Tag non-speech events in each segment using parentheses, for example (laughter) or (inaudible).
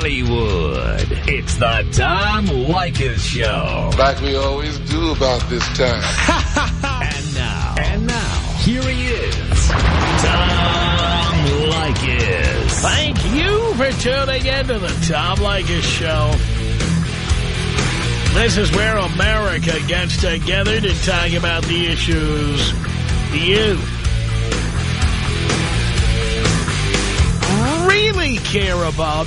Hollywood. It's the Tom Leykis Show. Like we always do about this time. (laughs) and now. And now. Here he is. Tom Leykis. Thank you for tuning in to the Tom Leykis Show. This is where America gets together to talk about the issues you really care about.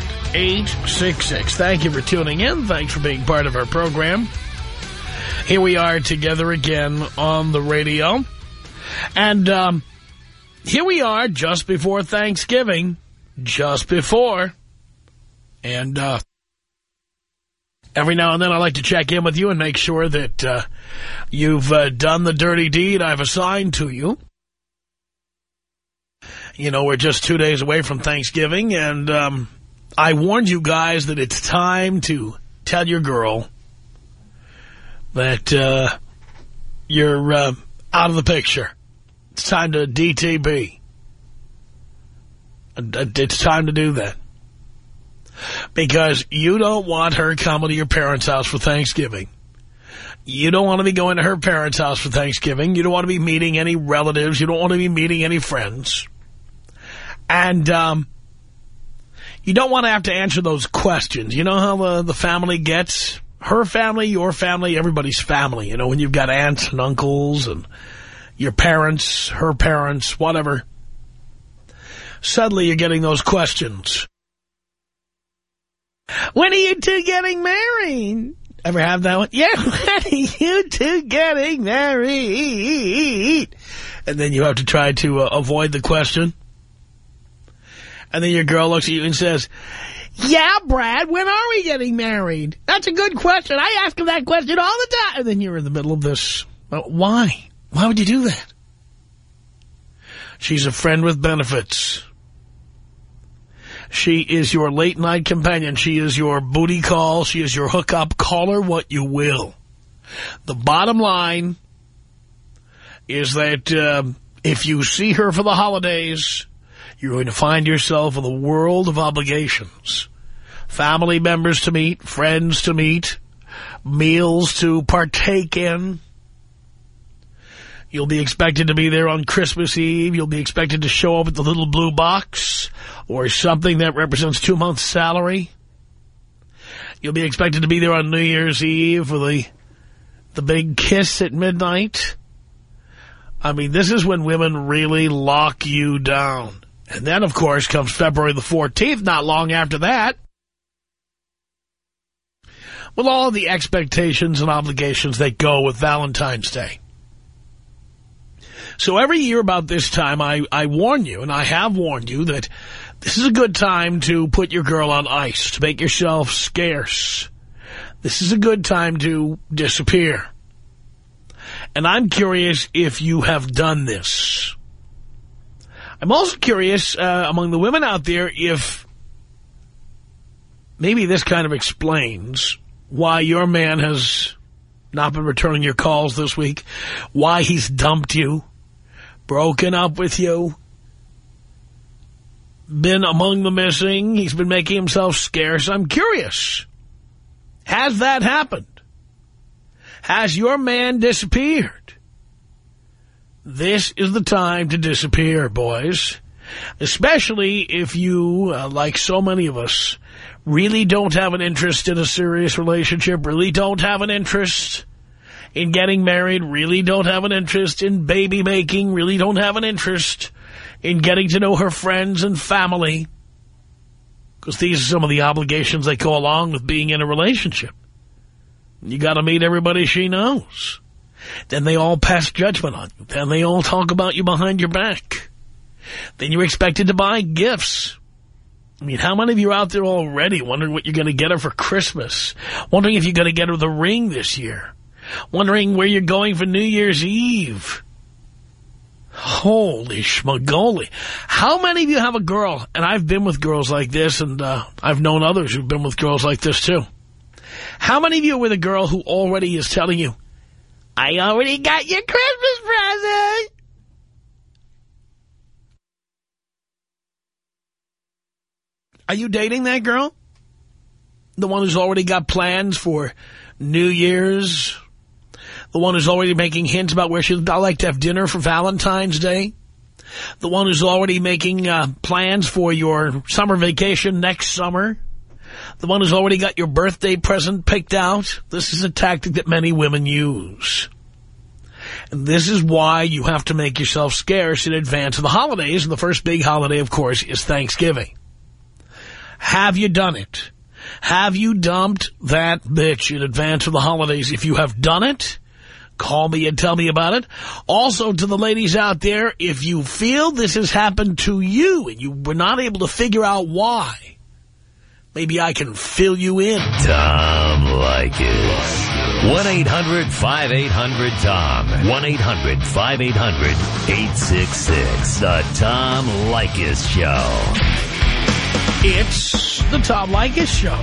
1-800-5800-866. Thank you for tuning in. Thanks for being part of our program. Here we are together again on the radio. And um, here we are just before Thanksgiving. Just before. And uh, every now and then I like to check in with you and make sure that uh, you've uh, done the dirty deed I've assigned to you. You know, we're just two days away from Thanksgiving, and um, I warned you guys that it's time to tell your girl that uh, you're uh, out of the picture. It's time to DTB. It's time to do that. Because you don't want her coming to your parents' house for Thanksgiving. You don't want to be going to her parents' house for Thanksgiving. You don't want to be meeting any relatives. You don't want to be meeting any friends. And um, you don't want to have to answer those questions. You know how the, the family gets? Her family, your family, everybody's family. You know, when you've got aunts and uncles and your parents, her parents, whatever. Suddenly you're getting those questions. When are you two getting married? Ever have that one? Yeah, (laughs) when are you two getting married? And then you have to try to uh, avoid the question. And then your girl looks at you and says, yeah, Brad, when are we getting married? That's a good question. I ask him that question all the time. And then you're in the middle of this. Why? Why would you do that? She's a friend with benefits. She is your late night companion. She is your booty call. She is your hookup. Call her what you will. The bottom line is that uh, if you see her for the holidays, you're going to find yourself with a world of obligations. Family members to meet, friends to meet, meals to partake in. You'll be expected to be there on Christmas Eve. You'll be expected to show up at the little blue box or something that represents two months' salary. You'll be expected to be there on New Year's Eve for the, the big kiss at midnight. I mean, this is when women really lock you down. And then, of course, comes February the 14th, not long after that. With all the expectations and obligations that go with Valentine's Day. So every year about this time, I, I warn you, and I have warned you, that this is a good time to put your girl on ice, to make yourself scarce. This is a good time to disappear. And I'm curious if you have done this. I'm also curious, uh, among the women out there, if maybe this kind of explains why your man has not been returning your calls this week, why he's dumped you, broken up with you, been among the missing, he's been making himself scarce. I'm curious. Has that happened? Has your man disappeared? This is the time to disappear, boys. Especially if you, uh, like so many of us, really don't have an interest in a serious relationship, really don't have an interest in getting married, really don't have an interest in baby making, really don't have an interest in getting to know her friends and family. Because these are some of the obligations that go along with being in a relationship. You got to meet everybody she knows. Then they all pass judgment on you. Then they all talk about you behind your back. Then you're expected to buy gifts. I mean, how many of you are out there already wondering what you're going to get her for Christmas? Wondering if you're going to get her the ring this year? Wondering where you're going for New Year's Eve? Holy schmagoli. How many of you have a girl, and I've been with girls like this, and uh, I've known others who've been with girls like this too. How many of you are with a girl who already is telling you, I already got your Christmas present? Are you dating that girl? The one who's already got plans for New Year's? The one who's already making hints about where she'd like to have dinner for Valentine's Day? The one who's already making uh, plans for your summer vacation next summer? The one who's already got your birthday present picked out? This is a tactic that many women use. And this is why you have to make yourself scarce in advance of the holidays. And the first big holiday, of course, is Thanksgiving. Have you done it? Have you dumped that bitch in advance of the holidays? If you have done it, call me and tell me about it. Also, to the ladies out there, if you feel this has happened to you and you were not able to figure out why, maybe I can fill you in. Tom Leykis. 1-800-5800-TOM. 1-800-5800-866. The Tom Leykis Show. It's the Tom Leykis Show.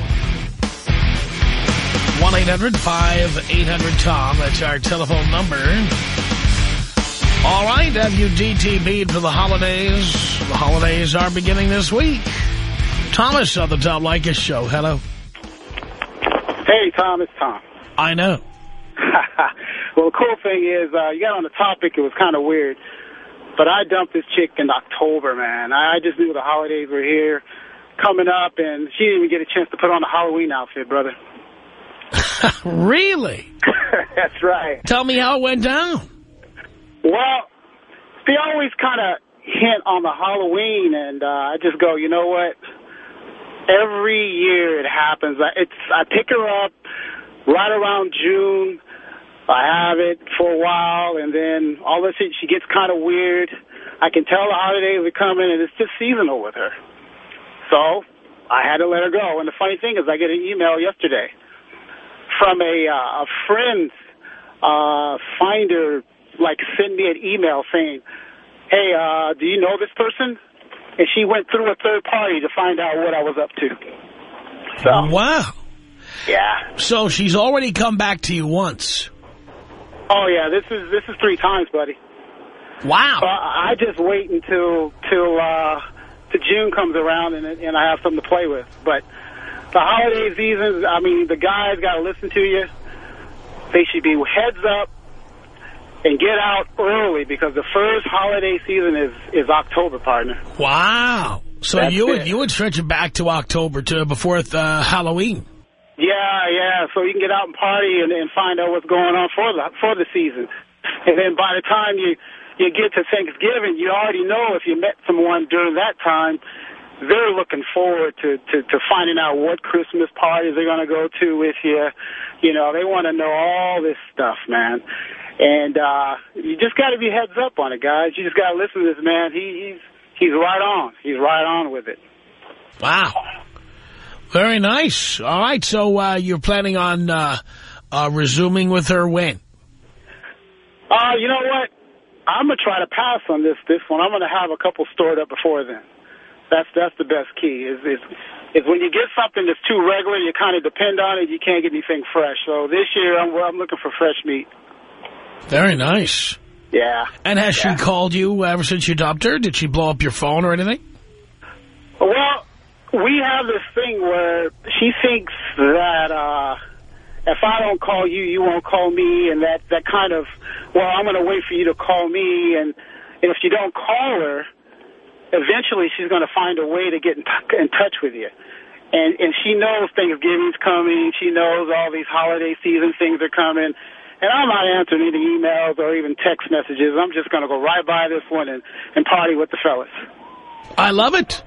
1-800-5800-TOM. That's our telephone number. All right, have you DTB'd for the holidays? The holidays are beginning this week. Thomas on the Tom Leykis Show. Hello. Hey, Tom, it's Tom. I know. (laughs) well, the cool thing is, uh, you got on the topic, it was kind of weird. But I dumped this chick in October, man. I I just knew the holidays were here, coming up, and she didn't even get a chance to put on the Halloween outfit, brother. (laughs) really? (laughs) That's right. Tell me how it went down. Well, they always kind of hint on the Halloween, and uh, I just go, you know what? Every year it happens. I- It's I pick her up right around June. I have it for a while, and then all of a sudden she gets kind of weird. I can tell the holidays are coming, and it's just seasonal with her. So I had to let her go. And the funny thing is, I get an email yesterday from a uh, a friend uh, finder, like send me an email saying, "Hey, uh, do you know this person?" And she went through a third party to find out what I was up to. So Wow. yeah. So she's already come back to you once. Oh yeah, this is this is three times, buddy. Wow. So I I just wait until till uh, till June comes around and and I have something to play with. But the holiday seasons, I mean, the guys got to listen to you. They should be heads up and get out early because the first holiday season is is October, partner. Wow. So That's you would it. you would stretch it back to October to before uh, Halloween. Yeah, yeah. So you can get out and party and, and find out what's going on for the for the season. And then by the time you you get to Thanksgiving, you already know if you met someone during that time, they're looking forward to to, to finding out what Christmas parties they're going to go to with you. You know, they want to know all this stuff, man. And uh you just got to be heads up on it, guys. You just got to listen to this man. He, he's he's right on. He's right on with it. Wow. Very nice. All right. So uh, you're planning on uh, uh, resuming with her when? Uh, you know what? I'm gonna try to pass on this this one. I'm gonna have a couple stored up before then. That's that's the best key. Is is is when you get something that's too regular, you kind of depend on it. You can't get anything fresh. So this year, I'm I'm looking for fresh meat. Very nice. Yeah. And has Yeah. she called you ever since you dumped her? Did she blow up your phone or anything? Well, we have this thing where she thinks that uh, if I don't call you, you won't call me, and that that kind of well, I'm going to wait for you to call me, and, and if you don't call her, eventually she's going to find a way to get in, in touch with you. And and she knows Thanksgiving's coming. She knows all these holiday season things are coming. And I'm not answering any emails or even text messages. I'm just going to go right by this one and, and party with the fellas. I love it.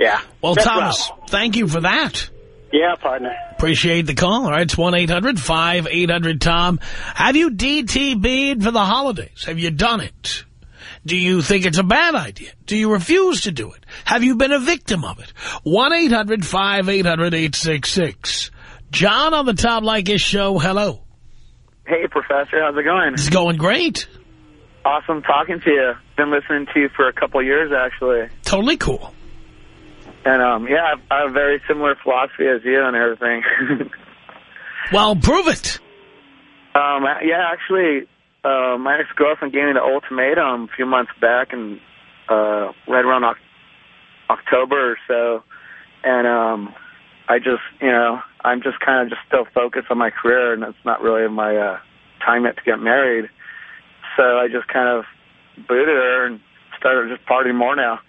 Yeah. Well, That's Thomas, right. thank you for that. Yeah, partner. Appreciate the call. All right, it's 1-800-5800-TOM. Have you DTB'd for the holidays? Have you done it? Do you think it's a bad idea? Do you refuse to do it? Have you been a victim of it? 1-800-5800-866. John on the Tom Leykis show. Hello. Hey, Professor. How's it going? It's going great. Awesome talking to you. Been listening to you for a couple years, actually. Totally cool. And, um, yeah, I've, a very similar philosophy as you and everything. (laughs) well, prove it. Um, yeah, actually, uh, my ex-girlfriend gave me the ultimatum a few months back, and uh, right around October or so, and um, I just, you know, I'm just kind of just still focused on my career, and it's not really my uh, time yet to get married. So I just kind of booted her and started just partying more now.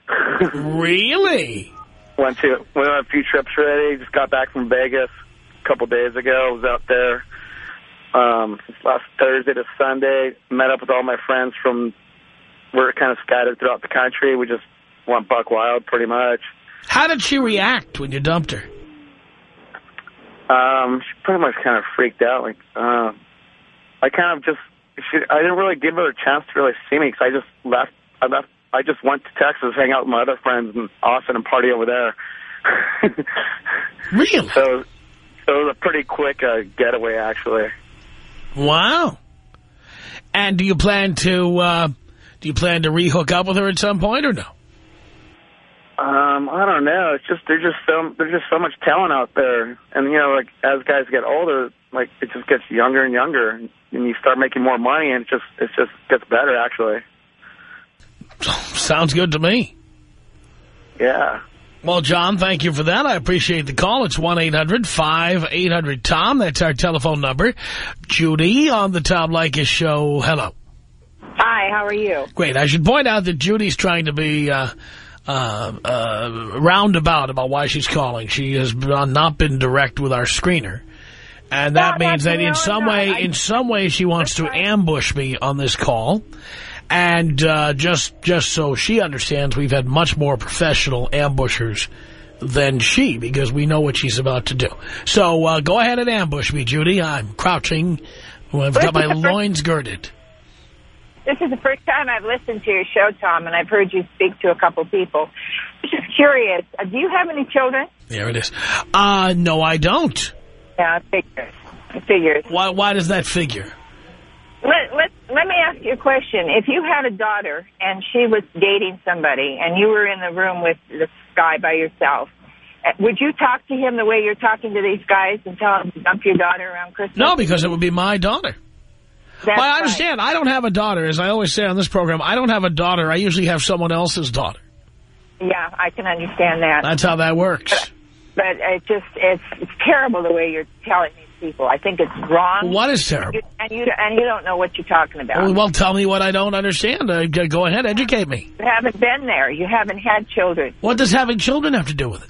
(laughs) really? Went to went on a few trips already. Just got back from Vegas a couple days ago. Was out there um, last Thursday to Sunday. Met up with all my friends from. We're kind of scattered throughout the country. We just went buck wild, pretty much. How did she react when you dumped her? Um, she pretty much kind of freaked out. Like, uh, I kind of just, she, I didn't really give her a chance to really see me because I just left. I left. I just went to Texas, hang out with my other friends in Austin, and party over there. (laughs) really? So, so it was a pretty quick uh, getaway, actually. Wow. And do you plan to uh, do you plan to rehook up with her at some point or no? Um, I don't know. It's just there's just so there's just so much talent out there, and you know, like as guys get older, like it just gets younger and younger, and you start making more money, and it just it just gets better actually. Sounds good to me. Yeah. Well, John, thank you for that. I appreciate the call. It's 1-800-5800-TOM. That's our telephone number. Judy on the Tom Leykis show. Hello. Hi, how are you? Great. I should point out that Judy's trying to be uh, uh, uh, roundabout about why she's calling. She has not been direct with our screener. And that means that in some way, I, in some way, she wants to ambush me on this call. And uh, just just so she understands, we've had much more professional ambushers than she because we know what she's about to do. So uh, go ahead and ambush me, Judy. I'm crouching. I've got my (laughs) loins girded. This is the first time I've listened to your show, Tom, and I've heard you speak to a couple people. I'm just curious. Uh, do you have any children? There it is. Uh, no, I don't. Yeah, I figures. I figures. Why, why does that figure? Let, let, let me ask you a question. If you had a daughter and she was dating somebody and you were in the room with this guy by yourself, uh, would you talk to him the way you're talking to these guys and tell him to dump your daughter around Christmas? No, because it would be my daughter. That's well, I right. understand. I don't have a daughter. As I always say on this program, I don't have a daughter. I usually have someone else's daughter. Yeah, I can understand that. That's how that works. But it just, it's, it's terrible the way you're telling these people. I think it's wrong. What is terrible? You, and you and you don't know what you're talking about. Well, well, tell me what I don't understand. Uh, go ahead, educate me. you haven't been there. You haven't had children. What does having children have to do with it?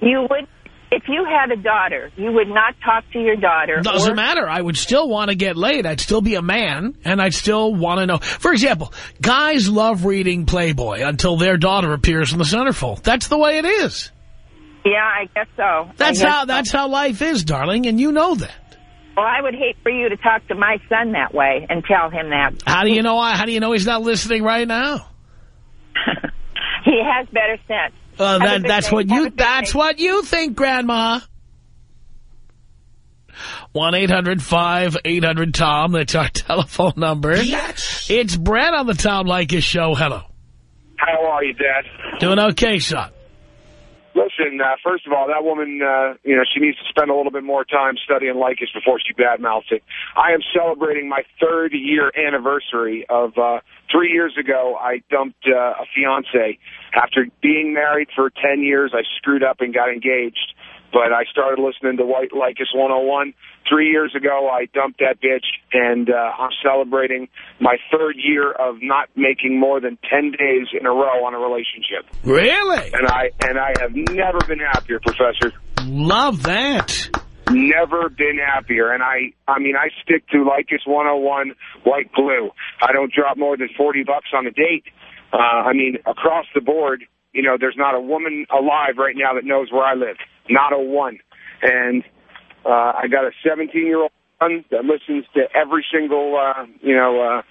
You would, if you had a daughter, you would not talk to your daughter. Doesn't matter. I would still want to get laid. I'd still be a man, and I'd still want to know. For example, guys love reading Playboy until their daughter appears in the centerfold. That's the way it is. Yeah, I guess so. That's guess how so. that's how life is, darling, and you know that. Well, I would hate for you to talk to my son that way and tell him that. How do you know? How do you know he's not listening right now? (laughs) he has better sense. Uh, that, that's day. what Have you that's day. what you think, Grandma. One eight hundred five eight hundred Tom. That's our (laughs) telephone number. Yes. It's Brad on the Tom Leykis show. Hello. How are you, Dad? Doing okay, son. Listen, uh, first of all, that woman, uh, you know, she needs to spend a little bit more time studying Leykis before she badmouths it. I am celebrating my third year anniversary of uh, three years ago. I dumped uh, a fiance after being married for 10 years. I screwed up and got engaged. But I started listening to White Leykis 101. Three years ago, I dumped that bitch, and uh, I'm celebrating my third year of not making more than 10 days in a row on a relationship. Really? And I and I have never been happier, Professor. Love that. Never been happier. And I, I mean, I stick to Leykis 101 white glue. I don't drop more than 40 bucks on a date. Uh, I mean, across the board, you know, there's not a woman alive right now that knows where I live. Not a one. And uh, I got a 17-year-old son that listens to every single, uh, you know,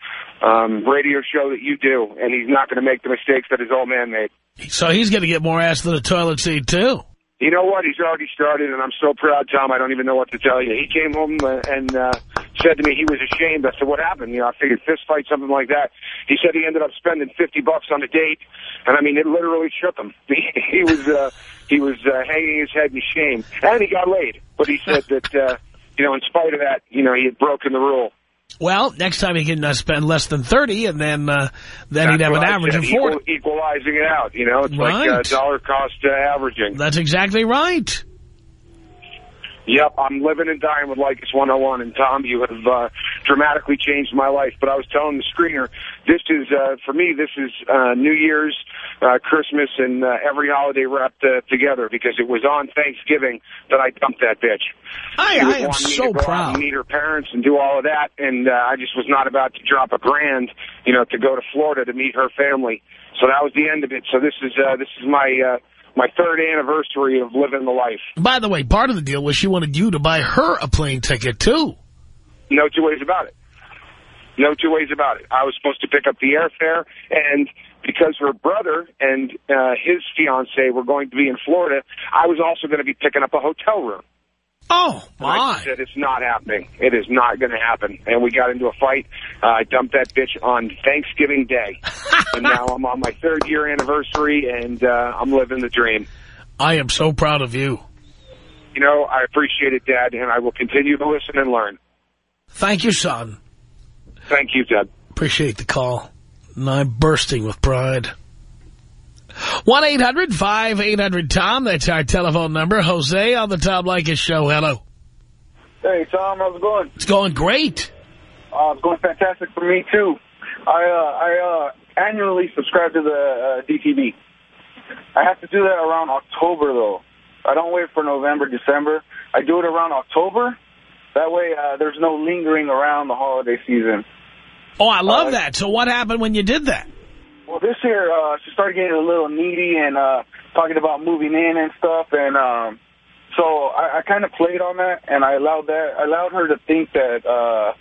uh, um, radio show that you do, and he's not going to make the mistakes that his old man made. So he's going to get more ass than a toilet seat, too. You know what? He's already started, and I'm so proud, Tom. I don't even know what to tell you. He came home uh, and uh, said to me he was ashamed. I said, what happened? You know, I figured fist fight, something like that. He said he ended up spending 50 bucks on a date, and I mean, it literally shook him. (laughs) He, he was uh, he was uh, hanging his head in shame, and he got laid. But he (laughs) said that, uh, you know, in spite of that, you know, he had broken the rule. Well, next time he can uh, spend less than 30 and then uh, then he'd have an average of 40. Equal, equalizing it out, you know? It's like uh, dollar cost uh, averaging. That's exactly right. Yep, I'm living and dying with Leykis 101, and Tom, you have uh, dramatically changed my life. But I was telling the screener, this is, uh, for me, this is uh, New Year's, uh, Christmas, and uh, every holiday wrapped uh, together because it was on Thanksgiving that I dumped that bitch. I, I am so to go out proud. and meet her parents and do all of that, and uh, I just was not about to drop a grand, you know, to go to Florida to meet her family. So that was the end of it. So this is uh, this is my uh, my third anniversary of living the life. By the way, part of the deal was she wanted you to buy her a plane ticket, too. No two ways about it. No two ways about it. I was supposed to pick up the airfare, and because her brother and uh, his fiance were going to be in Florida, I was also going to be picking up a hotel room. Oh, my. said, it's not happening. It is not going to happen. And we got into a fight. Uh, I dumped that bitch on Thanksgiving Day. (laughs) and now I'm on my third year anniversary, and uh, I'm living the dream. I am so proud of you. You know, I appreciate it, Dad, and I will continue to listen and learn. Thank you, son. Thank you, Dad. Appreciate the call. And I'm bursting with pride. 1-800-5800-TOM. That's our telephone number. Jose on the Tom Leykis show. Hello. Hey, Tom, how's it going? It's going great. Uh, it's going fantastic for me, too. I, uh, I, uh, annually subscribe to the, uh, DTB. I have to do that around October, though. I don't wait for November, December. I do it around October. That way, uh, there's no lingering around the holiday season. Oh, I love Uh, that. So what happened when you did that? Well, this year, uh, she started getting a little needy and, uh, talking about moving in and stuff, and, um, so I, I kind of played on that, and I allowed that, I allowed her to think that, uh,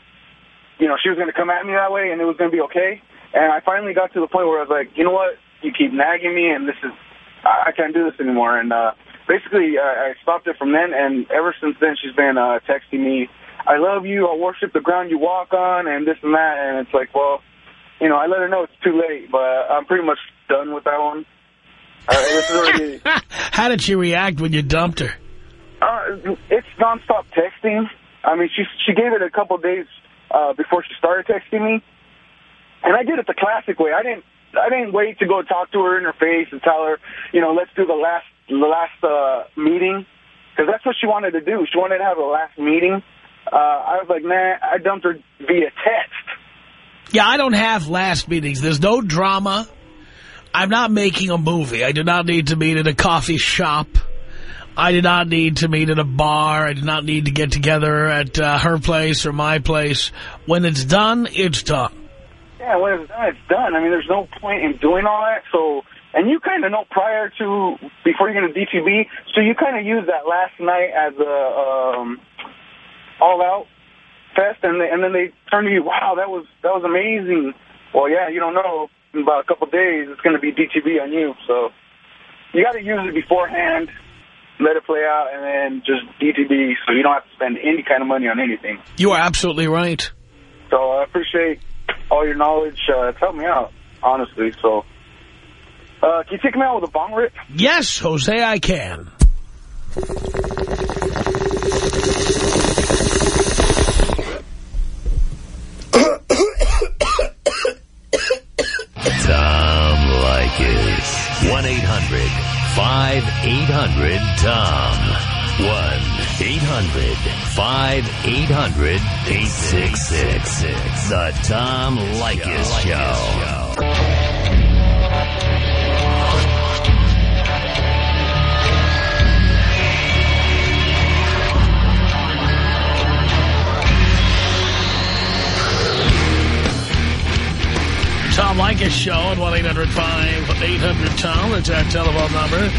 you know, she was going to come at me that way, and it was going to be okay. And I finally got to the point where I was like, you know what, you keep nagging me, and this is, I, I can't do this anymore. And uh, basically, uh, I stopped it from then, and ever since then, she's been uh, texting me, I love you, I worship the ground you walk on, and this and that. And it's like, well, you know, I let her know it's too late, but I'm pretty much done with that one. Uh, (laughs) How did she react when you dumped her? uh, it's nonstop texting. I mean, she she gave it a couple days uh, before she started texting me, and I did it the classic way. I didn't I didn't wait to go talk to her in her face and tell her, you know, let's do the last the last uh, meeting, because that's what she wanted to do. She wanted to have a last meeting. Uh, I was like, man, I dumped her via text. Yeah, I don't have last meetings. There's no drama. I'm not making a movie. I do not need to meet at a coffee shop. I do not need to meet at a bar. I do not need to get together at uh, her place or my place. When it's done, it's done. Yeah, when it's done, it's done. I mean, there's no point in doing all that. So, and you kind of know prior to before you get to DTB, so you kind of use that last night as a um, all out fest, and they, and then they turn to you, wow, that was that was amazing. Well, yeah, you don't know. In about a couple of days, it's going to be DTB on you. So, you got to use it beforehand, let it play out, and then just DTB, so you don't have to spend any kind of money on anything. You are absolutely right. So I appreciate all your knowledge. Uh, it's helped me out, honestly. So, uh, can you take me out with a bong rip? Yes, Jose, I can. 1-800-5800-TOM. 1-800-5800-866. The Tom Leykis Show. Tom Leykis Show at 1-800-5800-TOM. That's our telephone number.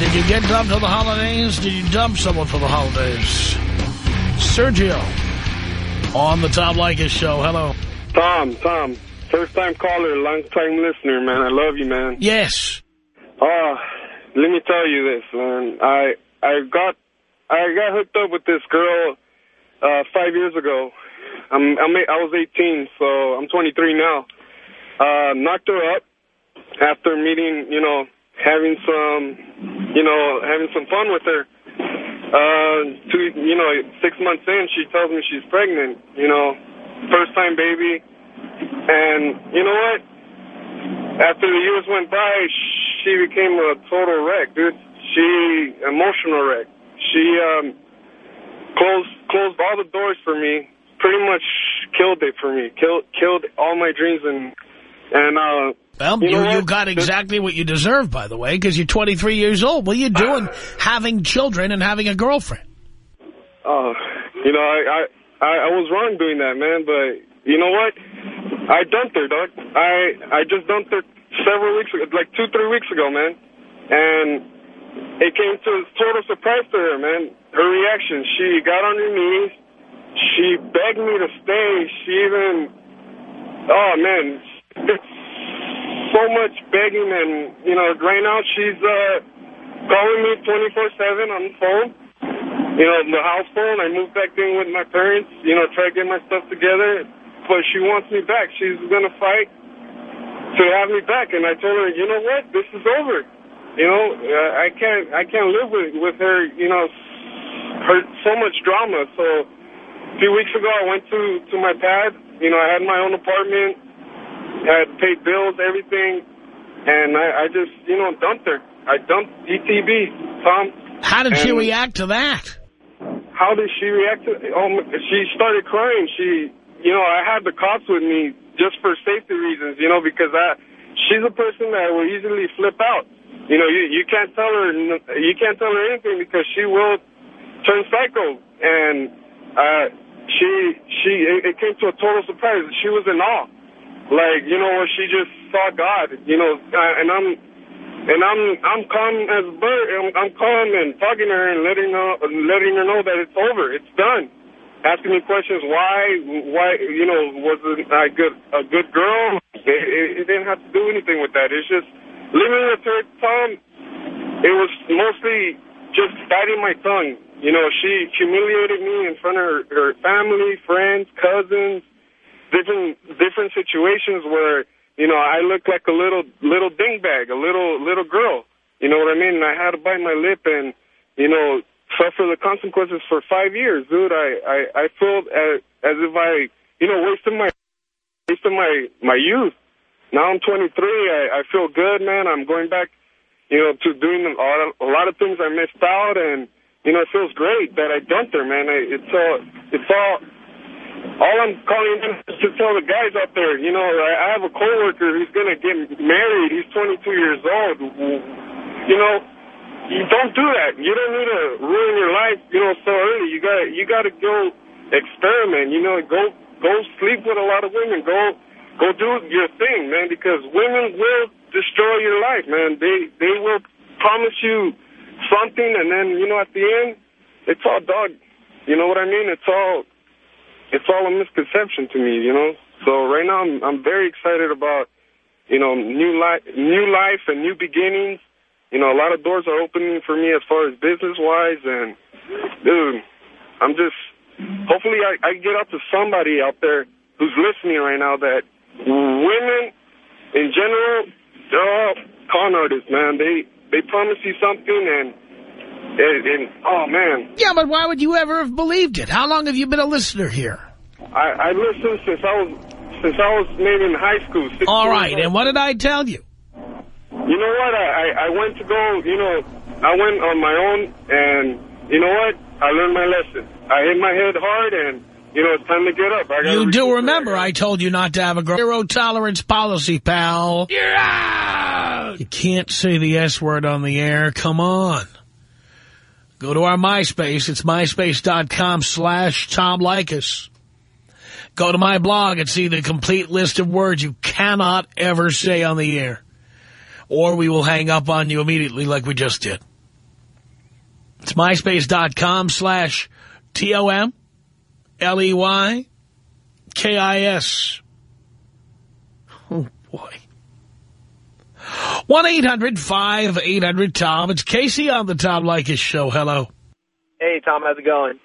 Did you get dumped for the holidays? Did you dump someone for the holidays? Sergio on the Tom Leykis show. Hello. Tom, Tom, first time caller, long time listener, man. I love you, man. Yes. Oh, let me tell you this, man. I I got I got hooked up with this girl uh, five years ago. I'm, I'm I was 18, so I'm 23 now. Uh, knocked her up after meeting, you know, having some, you know, having some fun with her. Uh, two, you know, six months in, she tells me she's pregnant. You know, first time baby, and you know what? After the years went by, she became a total wreck, dude. She emotional wreck. She um, closed closed all the doors for me. Pretty much killed it for me. Killed killed all my dreams and and uh. Well, you, you, know you got exactly what you deserve, by the way, because you're 23 years old. What are you doing having children and having a girlfriend? Oh, you know, I, I I I was wrong doing that, man. But you know what? I dumped her, dog. I I just dumped her several weeks ago, like two, three weeks ago, man. And it came to a total surprise to her, man. Her reaction. She got on her knees. She begged me to stay. She even, oh man, it's so much begging, and you know, right now she's uh calling me 24/7 on the phone you know, the house phone. I moved back in with my parents, you know, try to get my stuff together. But she wants me back. She's going to fight to have me back. And I told her, you know what? This is over. You know, uh, I can't, I can't live with, with her, you know, her so much drama. So a few weeks ago, I went to, to my pad. You know, I had my own apartment. I had paid bills, everything. And I, I just, you know, dumped her. I dumped ETB, Tom. How did she react to that? how did she react to oh my- she started crying she you know i had the cops with me just for safety reasons you know because i she's a person that will easily flip out you know you you can't tell her you can't tell her anything because she will turn psycho and uh she she it, it came to a total surprise she was in awe like you know she just saw god you know uh, and i'm and I'm I'm calm as a bird. I'm, I'm calm and talking to her and letting her letting her know that it's over. It's done. Asking me questions why why you know was it a good a good girl? It, it, it didn't have to do anything with that. It's just living with her, Tom. It was mostly just biting my tongue. You know, she humiliated me in front of her, her family, friends, cousins, different different situations where you know, I look like a little little dingbag, a little little girl. You know what I mean? And I had to bite my lip and, you know, suffer the consequences for five years, dude. I I, I feel as, as if I, you know, wasted my wasted my my youth. Now I'm 23. I I feel good, man. I'm going back, you know, to doing a lot of, a lot of things I missed out, and you know, it feels great that I dumped her, man. I, it's all it's all all I'm calling in is to tell the guys out there, you know, I, I have a coworker who's going to get married. He's 22 years old. You know, you don't do that. You don't need to ruin your life, you know, so early. You got you got to go experiment. You know, go go sleep with a lot of women. Go go do your thing, man, because women will destroy your life, man. They they will promise you something, and then you know at the end, it's all dog. You know what I mean? It's all it's all a misconception to me, you know. So right now, I'm I'm very excited about, you know, new life, new life and new beginnings. You know, a lot of doors are opening for me as far as business wise, and dude, I'm just hopefully I, I get out to somebody out there who's listening right now that women in general, they're all con artists, man. They they promise you something and. And, and oh man, Yeah, but why would you ever have believed it? How long have you been a listener here? I, I listened since I was since I was maybe in high school. 16 All years and what did I tell you? You know what? I, I I went to go. You know, I went on my own, and you know what? I learned my lesson. I hit my head hard, and you know it's time to get up. I You do remember I told you not to have a zero tolerance policy, pal. You're out! You can't say the S word on the air. Come on. Go to our MySpace. It's myspace.com slash Tom Leykis. Go to my blog and see the complete list of words you cannot ever say on the air. Or we will hang up on you immediately like we just did. It's myspace.com slash T-O-M L-E-Y-K-I-S. Oh, boy. 1-800-5800-TOM. It's Casey on the Tom Leykis show. Hello. Hey, Tom, how's it going?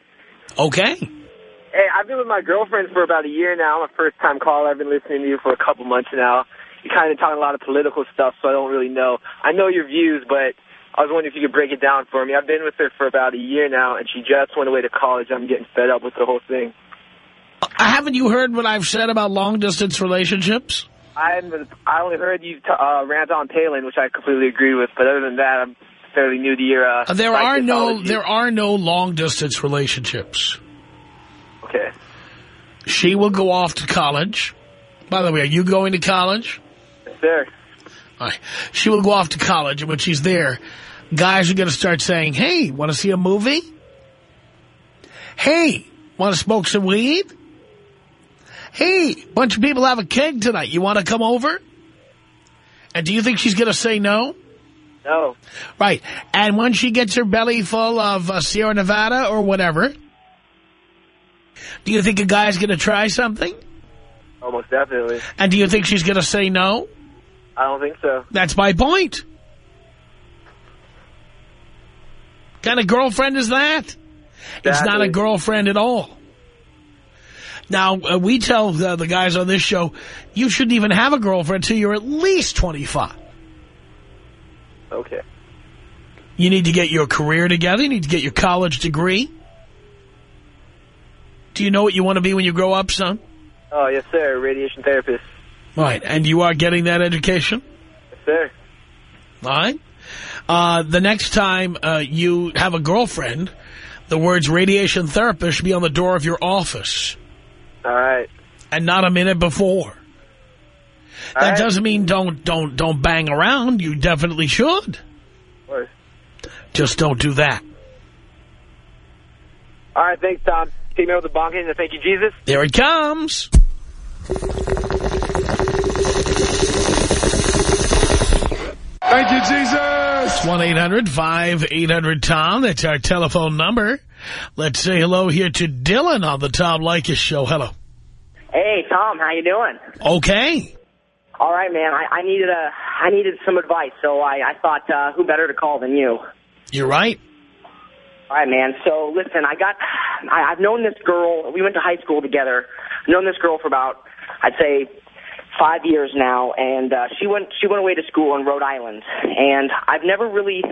Okay. Hey, I've been with my girlfriend for about a year now. I'm a first-time caller. I've been listening to you for a couple months now. You're kind of talking a lot of political stuff, so I don't really know. I know your views, but I was wondering if you could break it down for me. I've been with her for about a year now, and she just went away to college. I'm getting fed up with the whole thing. Uh, haven't you heard what I've said about long-distance relationships? I I only heard you t uh, rant on Palin, which I completely agree with. But other than that, I'm fairly new to your. Uh, Uh, there are no there are no long-distance relationships. Okay. She will go off to college. By the way, are you going to college? Yes, sir. All right. She will go off to college, and when she's there, guys are going to start saying, hey, want to see a movie? Hey, want to smoke some weed? Hey, bunch of people have a keg tonight. You want to come over? And do you think she's going to say no? No. Right. And when she gets her belly full of uh, Sierra Nevada or whatever, do you think a guy's going to try something? Almost definitely. And do you think she's going to say no? I don't think so. That's my point. kind of girlfriend is that? It's not a girlfriend at all. Now, uh, we tell uh, the guys on this show, you shouldn't even have a girlfriend until you're at least 25. Okay. You need to get your career together. You need to get your college degree. Do you know what you want to be when you grow up, son? Oh, yes, sir. Radiation therapist. Right. And you are getting that education? Yes, sir. All right. Uh, the next time uh, you have a girlfriend, the words radiation therapist should be on the door of your office All right. and not a minute before. All that right. doesn't mean don't don't don't bang around. You definitely should. Of course. Just don't do that. All right, thanks, Tom. Take me over the bonking and thank you, Jesus. There it comes. Thank you, Jesus. It's 1-800-5800-TOM. That's our telephone number. Let's say hello here to Dylan on the Tom Leykis show. Hello. Hey, Tom, how you doing? Okay. All right, man. I, I needed a I needed some advice, so I, I thought uh, who better to call than you. You're right. All right, man. So listen, I got I, I've known this girl. We went to high school together. I've known this girl for about I'd say five years now, and uh, she went she went away to school in Rhode Island, and I've never really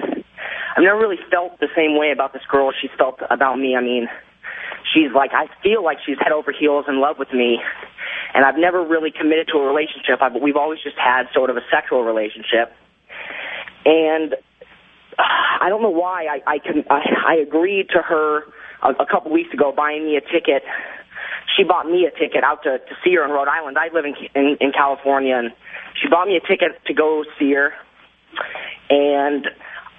I've never really felt the same way about this girl as she's felt about me. I mean, she's like I feel like she's head over heels in love with me, and I've never really committed to a relationship. I, we've always just had sort of a sexual relationship, and uh, I don't know why I I can I, I agreed to her a, a couple weeks ago buying me a ticket. She bought me a ticket out to to see her in Rhode Island. I live in in, in California, and she bought me a ticket to go see her. And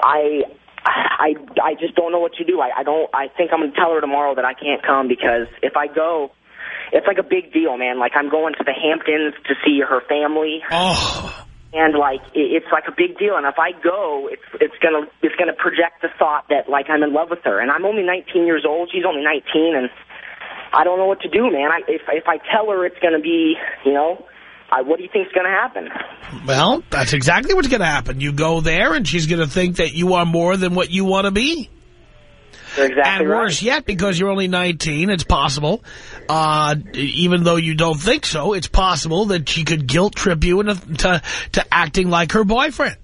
I I I just don't know what to do. I, I don't. I think I'm gonna tell her tomorrow that I can't come because if I go, it's like a big deal, man. Like I'm going to the Hamptons to see her family. Oh. And like it, it's like a big deal, and if I go, it's it's gonna it's gonna project the thought that like I'm in love with her, and I'm only 19 years old. She's only 19, and I don't know what to do, man. I, if if I tell her it's gonna be, you know, I, what do you think's gonna happen? Well, that's exactly what's going to happen. You go there, and she's going to think that you are more than what you want to be. You're exactly and right. worse yet, because you're only 19, it's possible, uh, even though you don't think so, it's possible that she could guilt trip you into to, to acting like her boyfriend.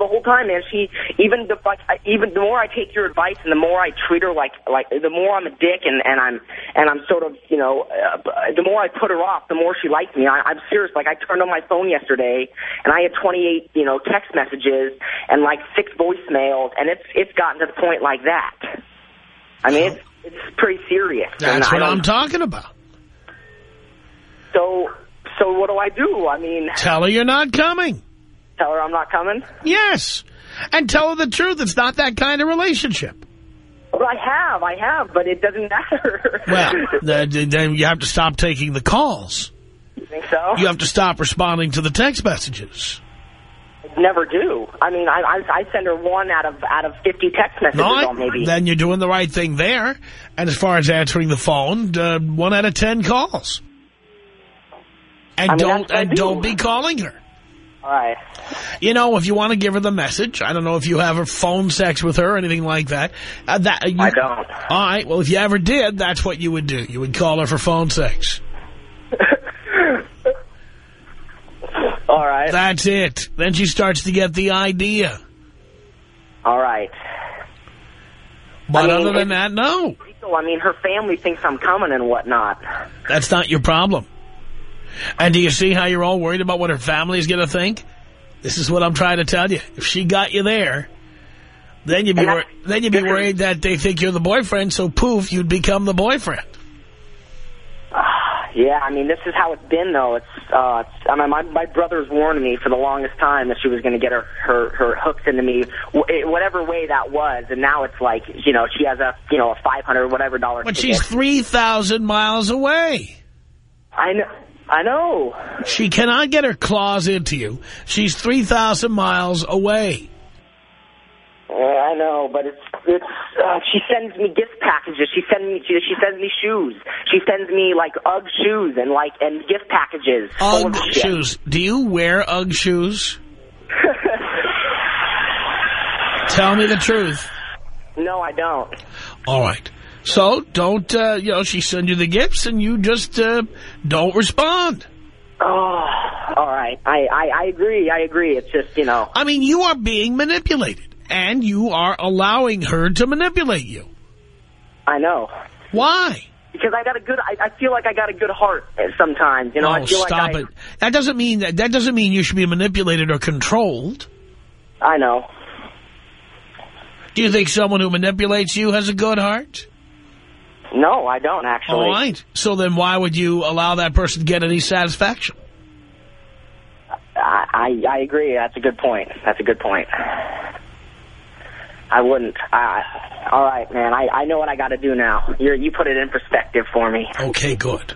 The whole time, man. She even the like even the more I take your advice and the more I treat her like like the more I'm a dick and and I'm and I'm sort of you know uh, the more I put her off, the more she likes me. I, I'm serious. Like I turned on my phone yesterday and I had 28 you know text messages and like six voicemails, and it's it's gotten to the point like that. I mean, it's it's pretty serious. That's what I'm talking about. So so what do I do? I mean, Tell her you're not coming. Tell her I'm not coming. Yes. And tell her the truth. It's not that kind of relationship. Well, I have, I have, but it doesn't matter. Well, then (laughs) then you have to stop taking the calls. You think so? You have to stop responding to the text messages. never do. I mean, I, I I send her one out of out of 50 text messages, No, maybe. then you're doing the right thing there. And as far as answering the phone, uh, one out of ten calls. And I mean, don't that's what I and do. don't be calling her. All right. You know, if you want to give her the message, I don't know if you have her phone sex with her or anything like that. Uh, that you, I don't. All right. Well, if you ever did, that's what you would do. You would call her for phone sex. (laughs) All right. That's it. Then she starts to get the idea. All right. But I mean, other than that, no. So, I mean, her family thinks I'm coming and whatnot. That's not your problem. And do you see how you're all worried about what her family is going to think? This is what I'm trying to tell you. If she got you there, then you'd be then you'd be worried that they think you're the boyfriend. So poof, you'd become the boyfriend. (sighs) Yeah, I mean, this is how it's been, though. It's, uh, it's I mean, my my brothers warned me for the longest time that she was going to get her her her hooks into me, wh- whatever way that was. And now it's like, you know, she has a you know a five hundred whatever dollar. But ticket. she's three thousand miles away. I know. I know. She cannot get her claws into you. She's three thousand miles away. Uh, I know, but it's it's. Uh, she sends me gift packages. She sends me she, she sends me shoes. She sends me like UGG shoes and like and gift packages. Ugg shoes. Do you wear Ugg shoes? (laughs) Tell me the truth. no, I don't. All right. So don't, uh, you know, she send you the gifts and you just uh, don't respond. Oh, all right. I, I I agree. I agree. It's just you know. I mean, you are being manipulated and you are allowing her to manipulate you. I know. Why? Because I got a good, I, I feel like I got a good heart sometimes. You know, oh, I feel stop like I, it. That doesn't mean that, that doesn't mean you should be manipulated or controlled. I know. Do you think someone who manipulates you has a good heart? No, I don't actually. All right. So then why would you allow that person to get any satisfaction? I, I I agree. That's a good point. That's a good point. I wouldn't. I, all right, man. I, I know what I got to do now. You you put it in perspective for me. Okay, good.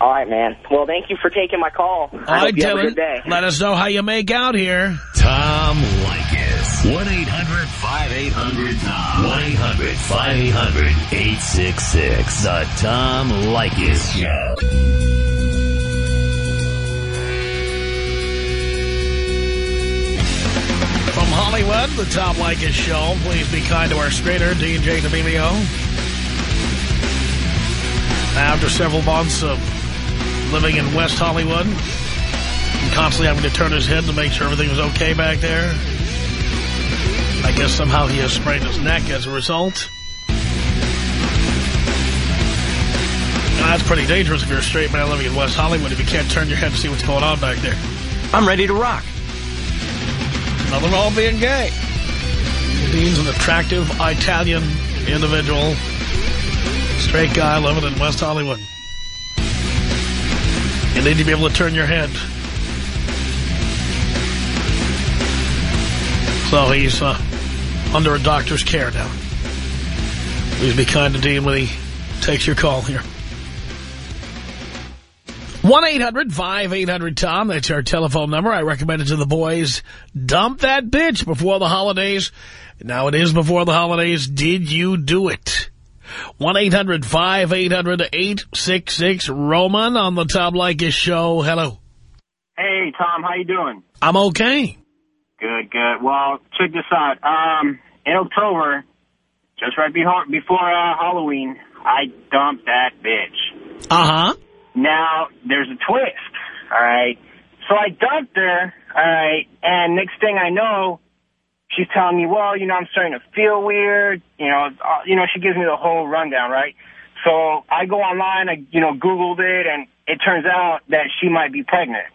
All right, man. Well, thank you for taking my call. All hope right, have a Dylan. good day. Let us know how you make out here. Tom Leykis. 1-800-5800-TOM. 1-800-5800-866. The Tom Leykis Show. From Hollywood, the Tom Leykis Show. Please be kind to our strainer, DJ D'Amelio. After several months of living in West Hollywood, constantly having to turn his head to make sure everything was okay back there, I guess somehow he has sprained his neck as a result. That's pretty dangerous if you're a straight man living in West Hollywood if you can't turn your head to see what's going on back there. I'm ready to rock. Nothing all being gay. Dean's an attractive Italian individual, straight guy living in West Hollywood. You need to be able to turn your head. So he's uh, under a doctor's care now. Please be kind to Dean when he takes your call here. 1-800-5800-TOM. That's our telephone number. I recommend it to the boys. Dump that bitch before the holidays. Now it is before the holidays. Did you do it? 1-800-5800-866. Roman on the Tom Leykis show. Hello. Hey, Tom, how you doing? I'm okay. Good, good. Well, check this out. Um, in October, just right before, before uh, Halloween, I dumped that bitch. Uh-huh. Now, there's a twist, all right? So I dumped her, all right, and next thing I know, she's telling me, well, you know, I'm starting to feel weird. You know, uh, you know, she gives me the whole rundown, right? So I go online, I, you know, Googled it, and it turns out that she might be pregnant.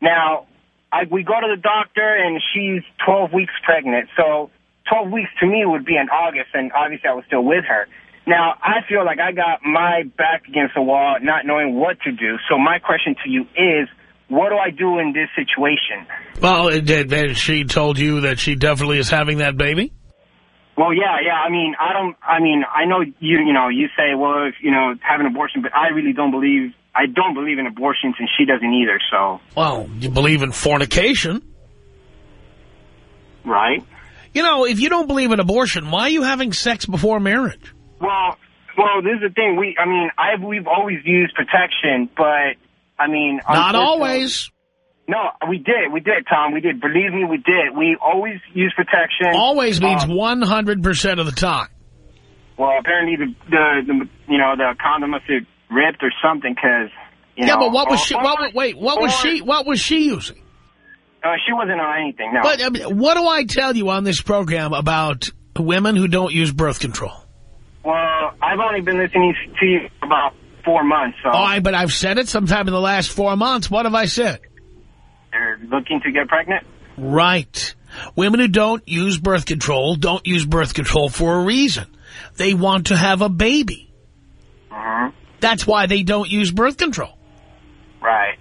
Now, I, we go to the doctor, and she's 12 weeks pregnant. So 12 weeks to me would be in August, and obviously I was still with her. Now, I feel like I got my back against the wall, not knowing what to do. So my question to you is, what do I do in this situation? Well, uh, did, did she told you that she definitely is having that baby? Well, yeah, yeah. I mean, I don't. I mean, I know you. You know, you say, well, if you know, have an abortion, but I really don't believe. I don't believe in abortions, and she doesn't either. So, Well, you believe in fornication. Right. You know, if you don't believe in abortion, why are you having sex before marriage? Well, well, this is the thing. We, I mean, I we've always used protection, but I mean, Not always. No, we did, we did, Tom. We did. Believe me, we did. We always use protection. Always means Um, 100% of the time. Well, apparently the, the the you know the condom must have ripped or something because you yeah, know. but what was she, what, wait, what was she, what was she using? Uh, she wasn't on anything. No. But I mean, what do I tell you on this program about women who don't use birth control? well, I've only been listening to you for about four months, so Oh, I, but I've said it sometime in the last four months. What have I said? they're looking to get pregnant. Right. Women who don't use birth control don't use birth control for a reason. They want to have a baby. That's why they don't use birth control. Right.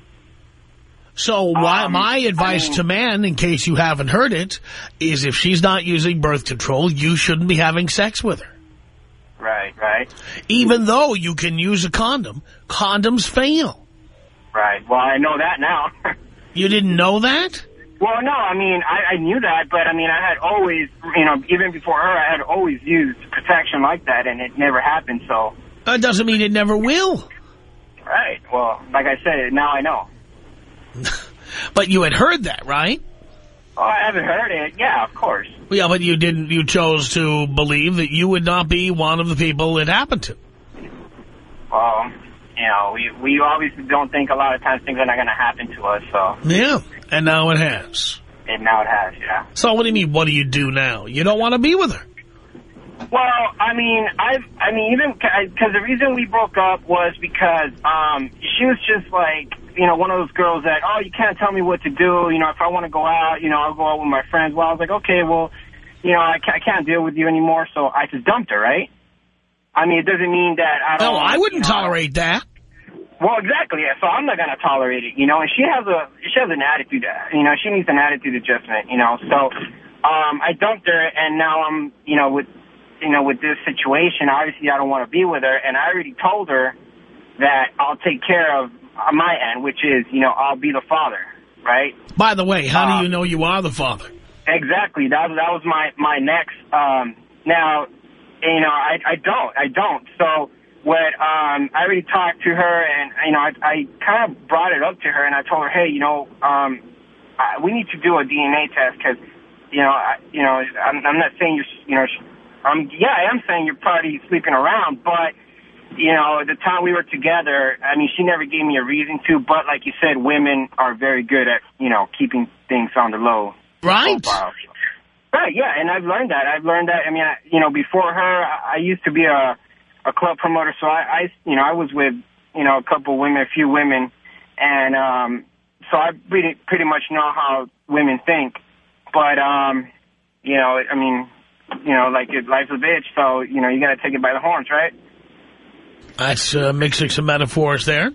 So why, Um, my advice I mean- to men, in case you haven't heard it, is if she's not using birth control, you shouldn't be having sex with her. Right. Right. Even though you can use a condom, condoms fail. Right. Well, I know that now. (laughs) You didn't know that? well, no, I mean, I, I knew that, but I mean, I had always, you know, even before her, I had always used protection like that, and it never happened. So, That doesn't mean it never will. right. Well, like I said, now I know. (laughs) But you had heard that, right? Oh, I haven't heard it. Yeah, of course. Yeah, but you didn't. You chose to believe that you would not be one of the people it happened to. Well, you know, we we obviously don't think a lot of times things are not going to happen to us. So, Yeah, and now it has. and now it has. Yeah. So what do you mean? What do you do now? You don't want to be with her. Well, I mean, I I mean, even because the reason we broke up was because um she was just like you know one of those girls that oh you can't tell me what to do. You know, if I want to go out, you know, I'll go out with my friends. Well, I was like, okay, well, you know, I can't, I can't deal with you anymore, so I just dumped her, right? I mean, it doesn't mean that I don't. No, I wouldn't you know, tolerate that. Well, exactly. Yeah. So I'm not gonna tolerate it, you know. And she has a she has an attitude, you know. She needs an attitude adjustment, you know. So um, I dumped her, and now I'm, you know, with you know with this situation. Obviously, I don't want to be with her, and I already told her that I'll take care of my end, which is, you know, I'll be the father, right? By the way, how Uh, do you know you are the father? Exactly. That that was my my next. Um, now, you know, I I don't I don't. So what? Um, I already talked to her, and you know, I I kind of brought it up to her, and I told her, hey, you know, um, I, we need to do a DNA test because, you know, I, you know, I'm I'm not saying you're, you know, um, yeah, I am saying you're probably sleeping around, but. You know, the time we were together, I mean, she never gave me a reason to, but like you said, women are very good at, you know, keeping things on the low. Right. profile. Right, yeah, and I've learned that. I've learned that. I mean, I, you know, before her, I I used to be a a club promoter, so I, I, you know, I was with, you know, a couple women, a few women, and um, so I pretty pretty much know how women think. But um, you know, I mean, you know, like it, life's a bitch, so you know, you got to take it by the horns, right? That's uh, mixing some metaphors there.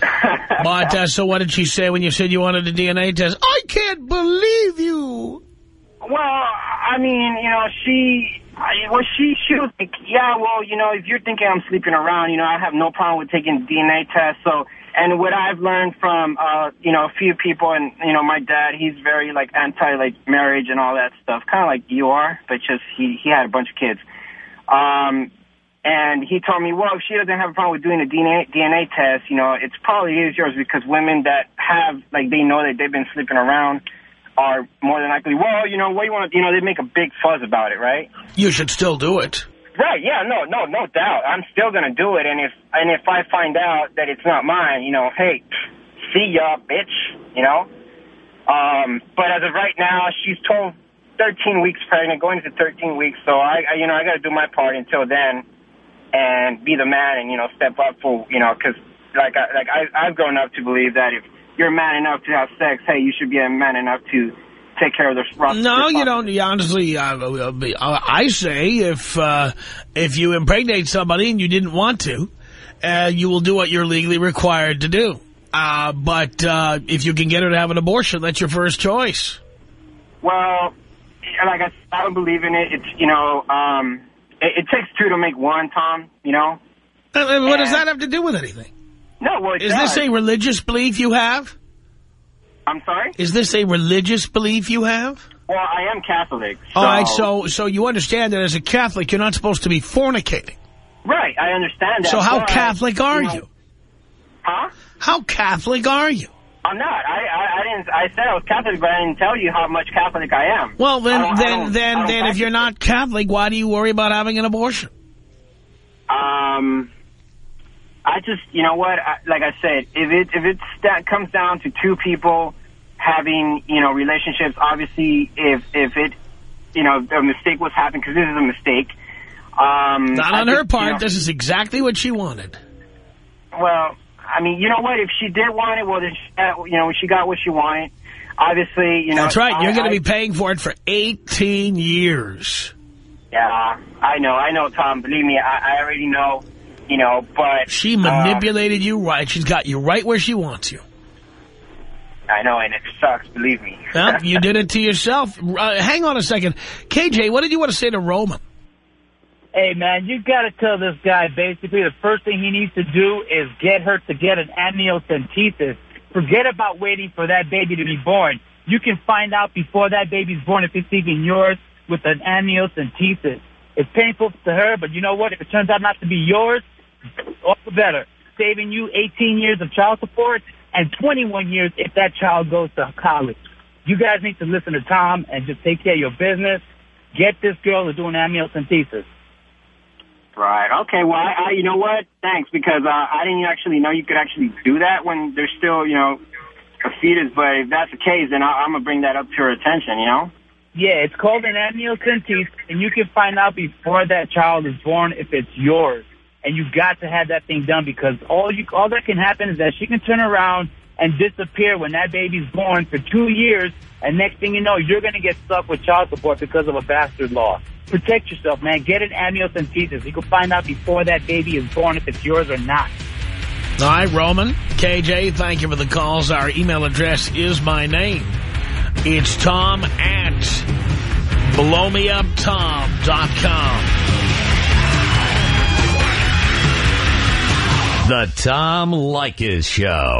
(laughs) so what did she say when you said you wanted a DNA test? I can't believe you. Well, I mean, you know, she, I, well, she, she was like, yeah, well, you know, if you're thinking I'm sleeping around, you know, I have no problem with taking DNA tests. So, and what I've learned from, uh, you know, a few people, and you know, my dad, he's very like anti like marriage and all that stuff, kind of like you are, but just he he had a bunch of kids. Um, and he told me, well, if she doesn't have a problem with doing a DNA, DNA test, you know, it's probably is yours because women that have, like, they know that they've been sleeping around are more than likely, well, you know, what do you want to, you know, they make a big fuzz about it, right? You should still do it. Right, yeah, no, no, no doubt. I'm still to do it. And if, and if I find out that it's not mine, you know, hey, see ya, bitch, you know? Um, but as of right now, she's 12, 13 weeks pregnant, going into 13 weeks. So I, I you know, I got to do my part until then and be the man and, you know, step up for, you know, because like, I, like I, I've grown up to believe that if you're man enough to have sex, hey, you should be a man enough to take care of the res- No, you don't. You honestly, uh, uh, I say if uh, if you impregnate somebody and you didn't want to, uh, you will do what you're legally required to do. Uh, but uh, if you can get her to have an abortion, that's your first choice. Well, like I, I don't believe in it. It's you know, um, it, it takes two to make one. Tom, you know. What does that have to do with anything? No, well, Is does. this a religious belief you have? I'm sorry. Is this a religious belief you have? Well, I am Catholic. So, All right, so so you understand that as a Catholic, you're not supposed to be fornicating. Right, I understand that. So how Catholic are know- you? Huh? How Catholic are you? I'm not. I, I I didn't. I said I was Catholic, but I didn't tell you how much Catholic I am. Well, then, I don't- I then, then, then, if you're not Catholic, why do you worry about having an abortion? Um, I just, you know what? I, like I said, if it if it that comes down to two people having, you know, relationships, obviously, if if it, you know, a mistake was happened because this is a mistake. Um, Not I on just, her part. you know- This is exactly what she wanted. well, I mean, you know what? If she did want it, well, then she, uh, you know, she got what she wanted. Obviously, you know. That's right. You're going to be paying for it for 18 years. Yeah, I know, I know, Tom. Believe me, I, I already know. You know, but She um, manipulated you right. She's got you right where she wants you. I know, and it sucks. Believe me. Well, (laughs) you did it to yourself. Uh, hang on a second. KJ, what did you want to say to Roman? Hey, man, you got to tell this guy basically the first thing he needs to do is get her to get an amniocentesis. Forget about waiting for that baby to be born. You can find out before that baby's born if it's even yours with an amniocentesis. It's painful to her, but you know what? If it turns out not to be yours, all the better. Saving you 18 years of child support and 21 years if that child goes to college. You guys need to listen to Tom and just take care of your business. Get this girl to do an amniocentesis. Right. Okay. Well, I, I you know what? Thanks, because uh, I didn't actually know you could actually do that when there's still, you know, a fetus. But if that's the case, then I, I'm gonna bring that up to her attention. You know. Yeah, it's called an amniocentesis, and you can find out before that child is born if it's yours. And you got to have that thing done because all you all that can happen is that she can turn around and disappear when that baby's born for two years, and next thing you know, you're going to get stuck with child support because of a bastard law. Protect yourself, man. Get an amniocentesis. You can find out before that baby is born if it's yours or not. All right, Roman, KJ, thank you for the calls. Our email address is my name. It's tom at blowmeuptom.com. The Tom Leykis Show.